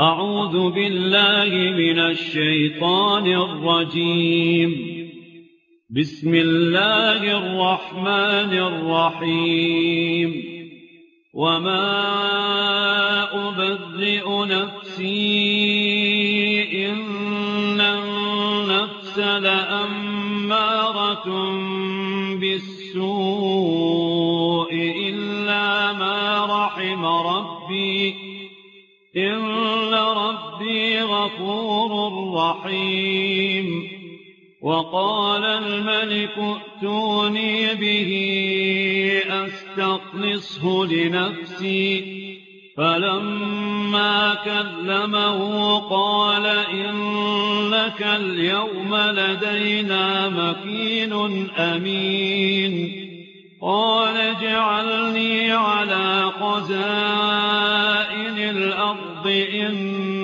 أعوذ بالله من الشيطان الرجيم. بسم الله الرحمن الرحيم. وما أبذئ نفسي إن النفس لأمارة بالسوء إلا ما رحم ربي. إن غفور رحيم. وقال الملك ائتوني به أستقلصه لنفسي. فلما كلمه قال إنك اليوم لدينا مكين أمين. قال اجعلني على قزائن الأرض إن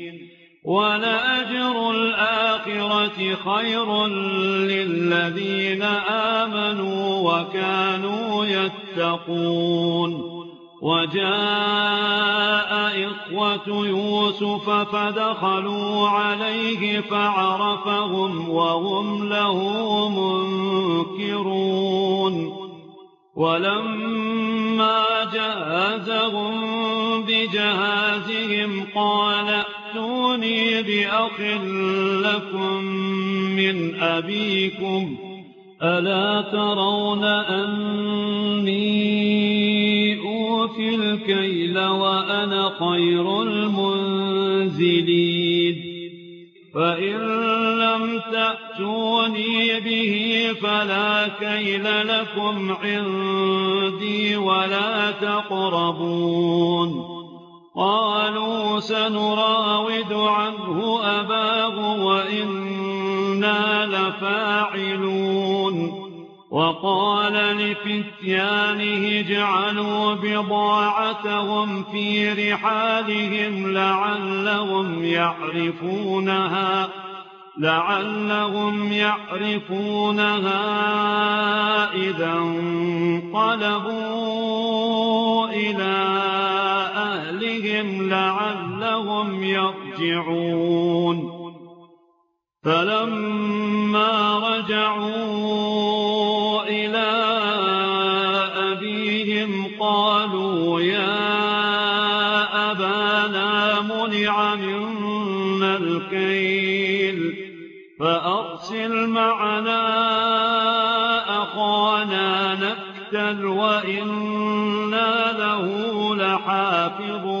وَلَأَجْرُ الْآخِرَةِ خَيْرٌ لِّلَّذِينَ آمَنُوا وَكَانُوا يَتَّقُونَ وَجَاءَ إِخْوَةُ يُوسُفَ فَدَخَلُوا عَلَيْهِ فَعَرَفَهُمْ وَهُمْ لَهُ مُنكِرُونَ وَلَمَّا جَهَّزَهُم بِجَهَازِهِمْ قَالَ أتوني بِأَخٍ لَكُمْ مِنْ أَبِيكُمْ أَلَا تَرَوْنَ أَنِّي أُوفِي الْكَيْلَ وَأَنَا خَيْرُ الْمُنْزِلِينَ فَإِنْ لَمْ تَأْتُونِي بِهِ فَلَا كَيْلَ لَكُمْ عِنْدِي وَلَا تَقْرَبُونَ قَالُوا سَنُرَاوِدُ عَنْهُ أَبَاهُ وَإِنَّا لَفَاعِلُونَ. وَقَالَ لِفِتْيَانِهِ اجْعَلُوا بِضَاعَتَهُمْ فِي رِحَالِهِمْ لَعَلَّهُمْ يَعْرِفُونَهَا لعلهم يعرفونها إذا انقلبوا إلى بهم لَعَلَّهُمْ يَرْجِعُونَ. فلما رجعوا إلى أبيهم قالوا يا أبانا منع منا الكيل فأرسل معنا أخانا نكتل وإنا له لحافظون.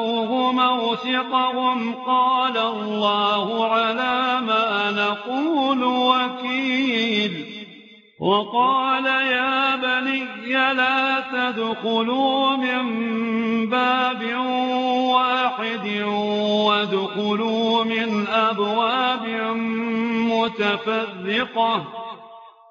أَوْهُمْ موسطهم قَالَ اللَّهُ عَلَىٰ مَا نَقُولُ وَكِيلٌ وَقَالَ يَا بَنِيَّ لَا تَدْخُلُوا مِن بَابٍ وَاحِدٍ وَادْخُلُوا مِنْ أَبْوَابٍ مُّتَفَرِّقَةٍ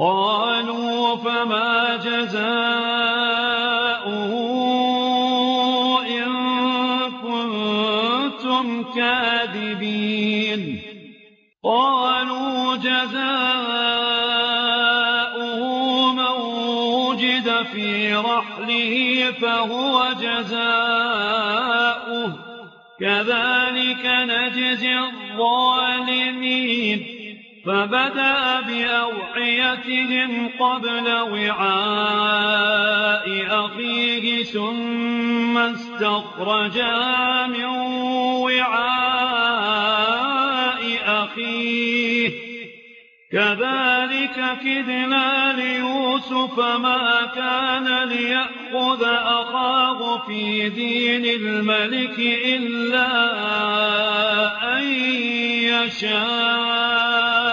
قَالُوا فَمَا جَزَاؤُهُ إِن كُنتُمْ كَاذِبِينَ. قَالُوا جَزَاؤُهُ مَن وُجِدَ فِي رَحْلِهِ فَهُوَ جَزَاؤُهُ. كَذَلِكَ نَجْزِي الظَّالِمِينَ. فبدأ بأوعيتهم قبل وعاء أخيه ثم استخرجا من وعاء أخيه. كذلك كدنا ليوسف ما كان ليأخذ أخاه في دين الملك إلا أن يشاء.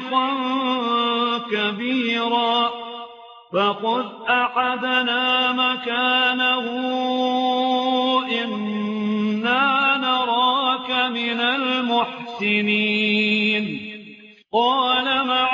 فريقا كبيرا فخذ أحدنا مكانه إنا نراك من المحسنين. قال معه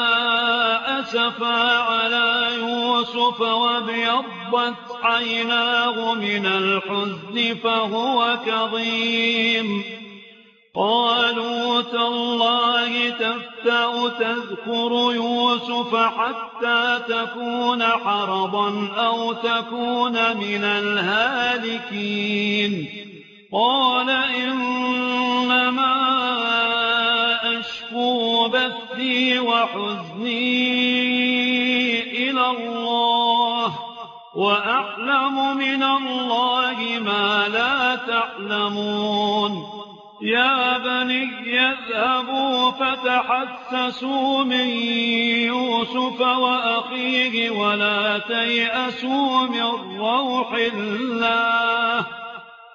أَسَفَا عَلَىٰ يُوسُفَ وَابْيَضَّتْ عَيْنَاهُ مِنَ الْحُزْنِ فَهُوَ كَظِيمٌ. قَالُوا تَاللَّهِ تَفْتَأُ تَذْكُرُ يُوسُفَ حَتَّىٰ تَكُونَ حَرَضًا أَوْ تَكُونَ مِنَ الْهَالِكِينَ. قَالَ إِنَّمَا أَفُوا بَثِّي وَحُزْنِي إِلَى اللَّهِ وَأَعْلَمُ مِنَ اللَّهِ مَا لَا تَعْلَمُونَ يَا بَنِيَّ اذْهَبُوا فَتَحَسَّسُوا مِنْ يُوسُفَ وَأَخِيهِ وَلَا تَيْأَسُوا مِنْ رَوْحِ اللَّهِ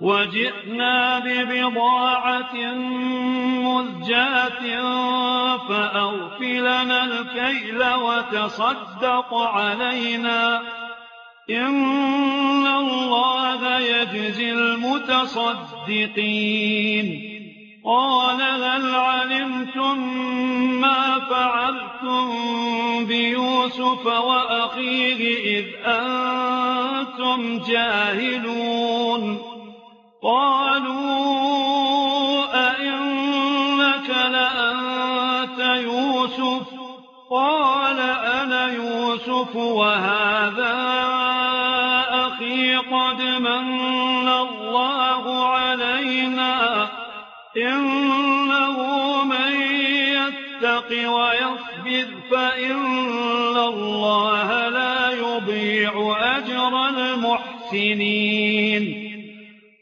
وجئنا ببضاعة مزجاة فأغفلنا الكيل وتصدق علينا. إن الله يجزي المتصدقين. قال هل علمتم ما فعلتم بيوسف وأخيه إذ أنتم جاهلون؟ قَالُوا أئنك لَأَنتَ يُوسُفُ ۖ؟ قَالَ أَنَا يُوسُفُ وَهَٰذَا أَخِي قَدْ مَنَّ اللَّهُ عَلَيْنَا ۖ إِنَّهُ مَن يَتَّقِ وَيَصْبِرْ فَإِنَّ اللَّهَ لَا يُضِيعُ أَجْرَ الْمُحْسِنِينَ.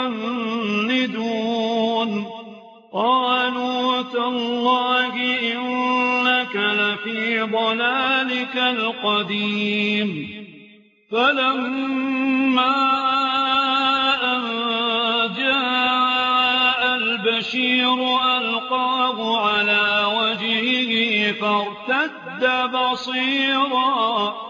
يُفَنِّدُونَ قَالُوا تَاللَّهِ إِنَّكَ لَفِي ضَلَالِكَ الْقَدِيمِ. فَلَمَّا أَن جَاءَ الْبَشِيرُ أَلْقَاهُ عَلَىٰ وَجْهِهِ فَارْتَدَّ بَصِيرًا.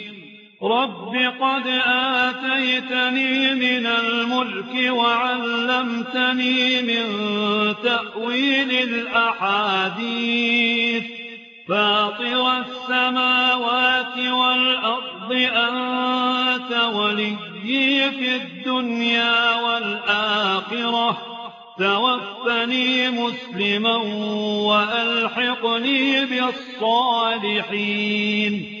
رَبِّ قَدْ آتَيْتَنِي مِنَ الْمُلْكِ وَعَلَّمْتَنِي مِن تَأْوِيلِ الْأَحَادِيثِ. فَاطِرَ السَّمَاوَاتِ وَالْأَرْضِ أَنتَ وَلِيِّي فِي الدُّنْيَا وَالْآخِرَةِ. تَوَفَّنِي مُسْلِمًا وَأَلْحِقْنِي بِالصَّالِحِينَ.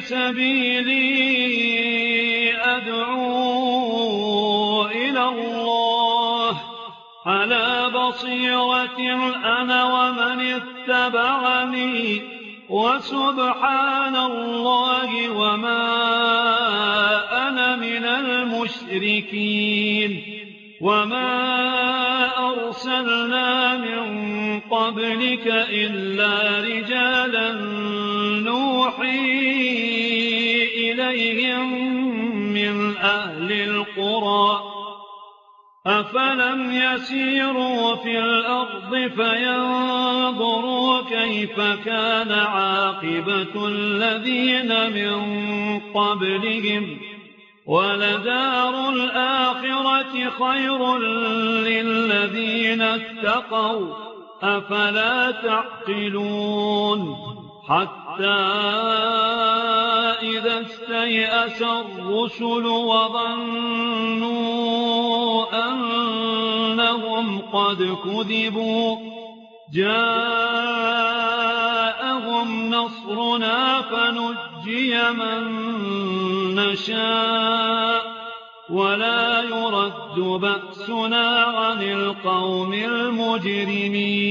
سبيلي أدعو إلى الله. على بصيرة أنا ومن اتبعني وسبحان الله وما أنا من المشركين. وما أرسلنا من قبلك إلا رجالا نوحين إليهم من أهل القرى أفلم يسيروا في الأرض فينظروا كيف كان عاقبة الذين من قبلهم ولدار الآخرة خير للذين اتقوا أفلا تعقلون حتى حتى إذا استيأس الرسل وظنوا أنهم قد كذبوا جاءهم نصرنا فنجي من نشاء ولا يرد بأسنا عن القوم المجرمين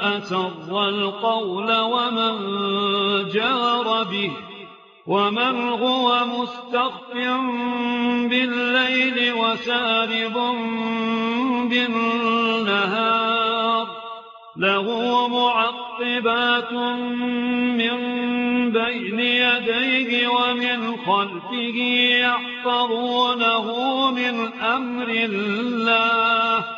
أسر القول ومن جار به ومن هو مستخف بالليل وسارب بالنهار له معقبات من بين يديه ومن خلفه يحفظونه من أمر الله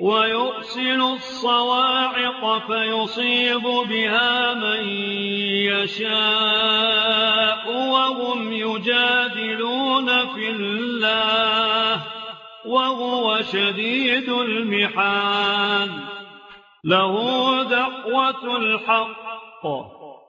ويؤسل الصَّوَاعِقَ فَيُصِيبُ بِهَا مَن يَشَاءُ وَهُمْ يُجَادِلُونَ فِي اللَّهِ وَهُوَ شَدِيدُ الْمِحَالِ لَهُ دَعْوَةُ الْحَقِّ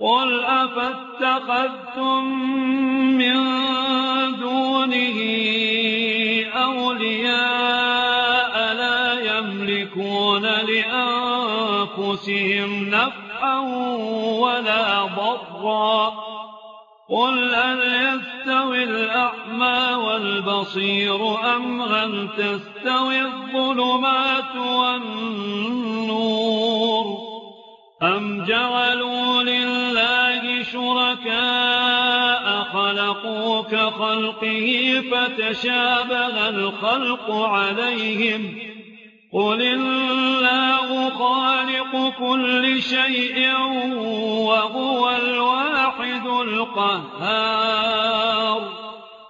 قل أفاتخذتم من دونه أولياء لا يملكون لأنفسهم نفعا ولا ضرا قل أن يستوي الأعمى والبصير أم أن تستوي الظلمات والنور أم جعلوا لله شركاء خلقوا كخلقه فتشابه الخلق عليهم قل الله خالق كل شيء وهو الواحد القهار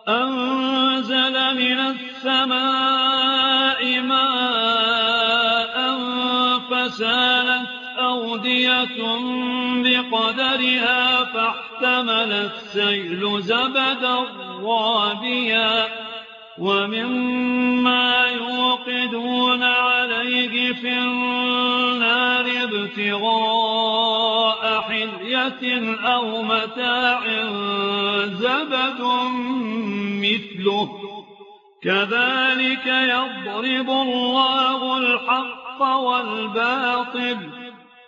أنزل من السماء فدية بقدرها فاحتمل السيل زبدا رابيا ومما يوقدون عليه في النار ابتغاء حلية أو متاع زبد مثله. كذلك يضرب الله الحق والباطل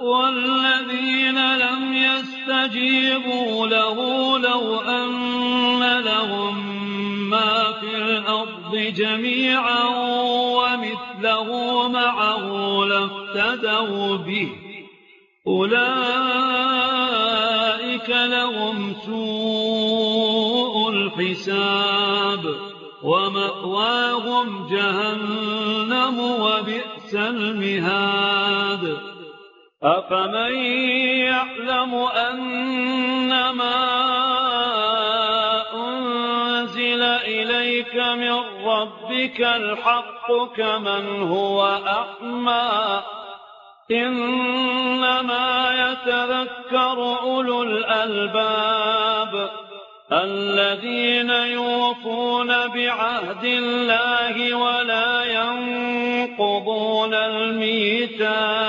والذين لم يستجيبوا له لو أن لهم ما في الأرض جميعا ومثله معه لفتدوا به. أولئك لهم سوء الحساب ومأواهم جهنم وبئس المهاد. أفمن يعلم أنما أنزل إليك من ربك الحق كمن هو أحمى إنما يتذكر أولو الألباب الذين يوفون بعهد الله ولا ينقضون الميتاق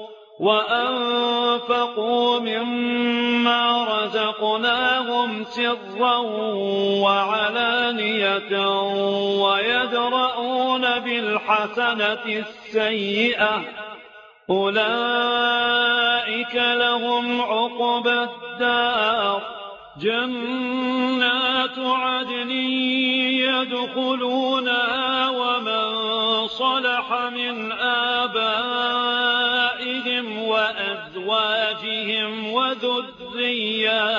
وَأَنفِقُوا مِمَّا رَزَقْنَاهُمْ سِرًّا وَعَلَانِيَةً وَيَدْرَءُونَ بِالْحَسَنَةِ السَّيِّئَةَ أُولَئِكَ لَهُمْ عُقْبَى الدَّارِ جَنَّاتُ عَدْنٍ يَدْخُلُونَهَا وَمَن صَلَحَ مِنْ آبَائِهِمْ أنفسهم وأزواجهم وذرياتهم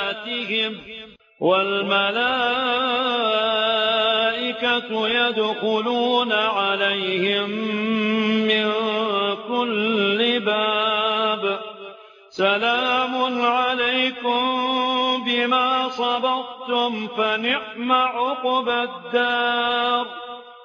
والملائكة يدخلون عليهم من كل باب سلام عليكم بما صبرتم فنعم عقب الدار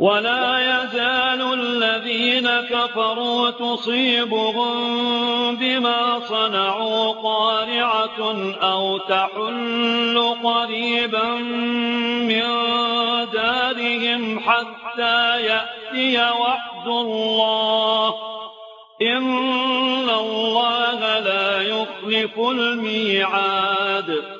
ولا يزال الذين كفروا تصيبهم بما صنعوا قارعة أو تحل قريبا من دارهم حتى يأتي وحد الله. إن الله لا يخلف الميعاد.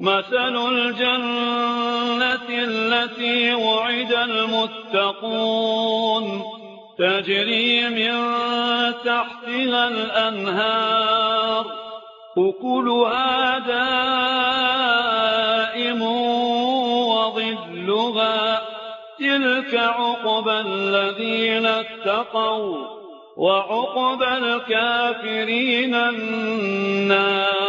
مثل الجنة التي وعد المتقون تجري من تحتها الأنهار أكلها دائم وظلها تلك عقب الذين اتقوا وعقب الكافرين النار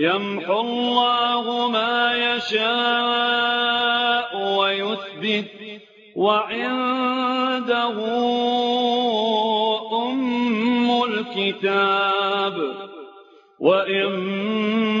يمحو الله ما يشاء ويثبت وعنده أم الكتاب وإما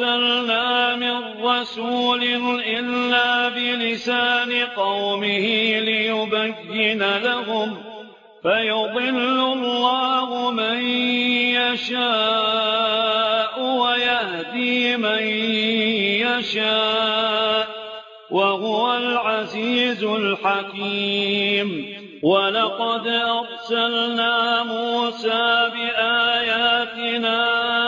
أَرْسَلْنَا مِن رَّسُولٍ إِلَّا بِلِسَانِ قَوْمِهِ لِيُبَيِّنَ لَهُمْ فَيُضِلُّ اللَّهُ مَن يَشَاءُ وَيَهْدِي مَن يَشَاءُ وَهُوَ الْعَزِيزُ الْحَكِيمُ وَلَقَدْ أَرْسَلْنَا مُوسَىٰ بِآيَاتِنَا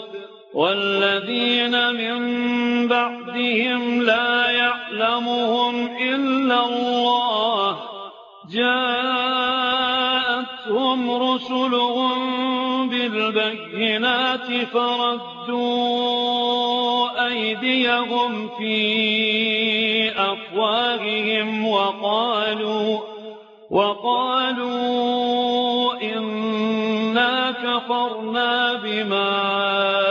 والذين من بعدهم لا يعلمهم إلا الله جاءتهم رسلهم بالبينات فردوا أيديهم في أفواههم وقالوا وقالوا إنا كفرنا بما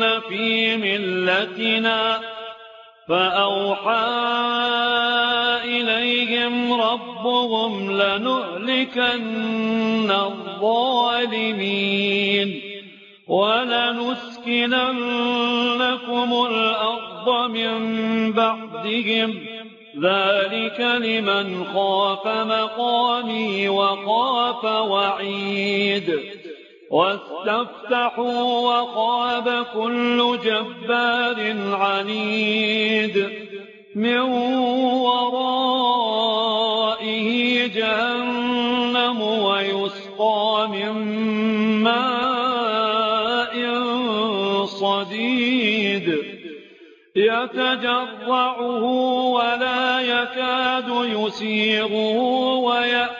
يسيرون في ملتنا فأوحى إليهم ربهم لنهلكن الظالمين ولنسكننكم الأرض من بعدهم ذلك لمن خاف مقامي وخاف وعيد وَاسْتَفْتَحُوا وَخَابَ كُلُّ جَبَّارٍ عَنِيدٍ. مِّن وَرَائِهِ جَهَنَّمُ وَيُسْقَىٰ مِن مَّاءٍ صَدِيدٍ. يَتَجَرَّعُهُ وَلَا يَكَادُ يُسِيغُهُ وَيَأْتِي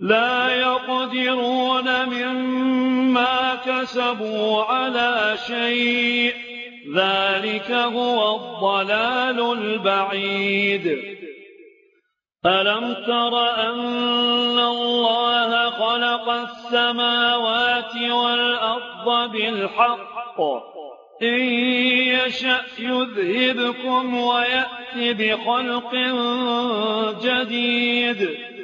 لَا يَقْدِرُونَ مِمَّا كَسَبُوا عَلَىٰ شَيْءٍ ۚ. ذَٰلِكَ هُوَ الضَّلَالُ الْبَعِيدُ. أَلَمْ تَرَ أَنَّ اللَّهَ خَلَقَ السَّمَاوَاتِ وَالْأَرْضَ بِالْحَقِّ ۚ؟ إِن يَشَأْ يُذْهِبْكُمْ وَيَأْتِ بِخَلْقٍ جَدِيدٍ.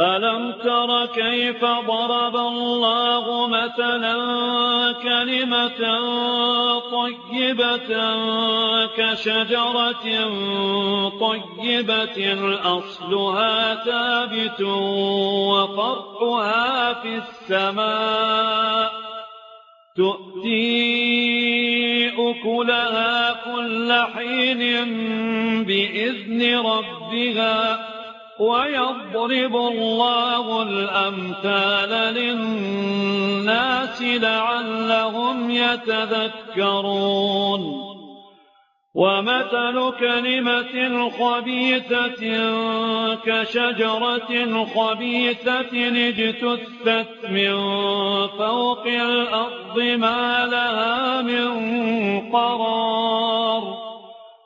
ألم تر كيف ضرب الله مثلا كلمة طيبة كشجرة طيبة أصلها ثابت وفرحها في السماء تؤتي أكلها كل حين بإذن ربها وَيَضْرِبُ اللَّهُ الْأَمْثَالَ لِلنَّاسِ لَعَلَّهُمْ يَتَذَكَّرُونَ ومثل كلمة خبيثة كشجرة خبيثة اجتثت من فوق الأرض ما لها من قرار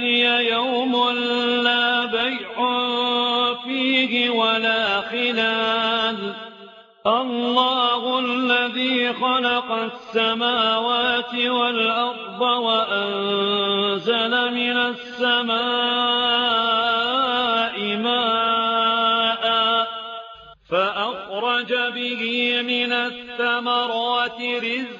يَأْتِيَ يَوْمٌ لَّا بَيْعٌ فِيهِ وَلَا خِلَالٌ. اللَّهُ الَّذِي خَلَقَ السَّمَاوَاتِ وَالْأَرْضَ وَأَنزَلَ مِنَ السَّمَاءِ مَاءً فَأَخْرَجَ بِهِ مِنَ الثَّمَرَاتِ رِزْقًا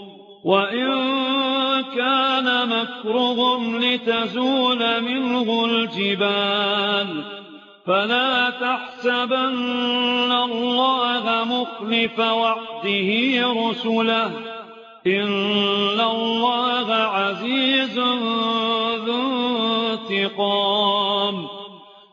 وَإِن كَانَ مَكْرُهُمْ لِتَزُولَ مِنْهُ الْجِبَالُ فَلَا تَحْسَبَنَّ اللَّهَ مُخْلِفَ وَعْدِهِ رُسُلَهُ إِنَّ اللَّهَ عَزِيزٌ ذُو انتِقَامٍ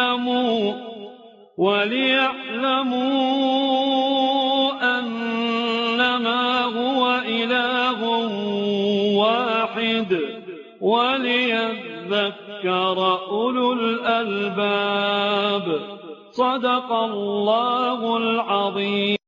وَلِيَعْلَمُوا وَلِيَعْلَمُوا أَنَّمَا هُوَ إِلَٰهٌ وَاحِدٌ وَلِيَذَّكَّرَ أُولُو الْأَلْبَابِ صدق الله العظيم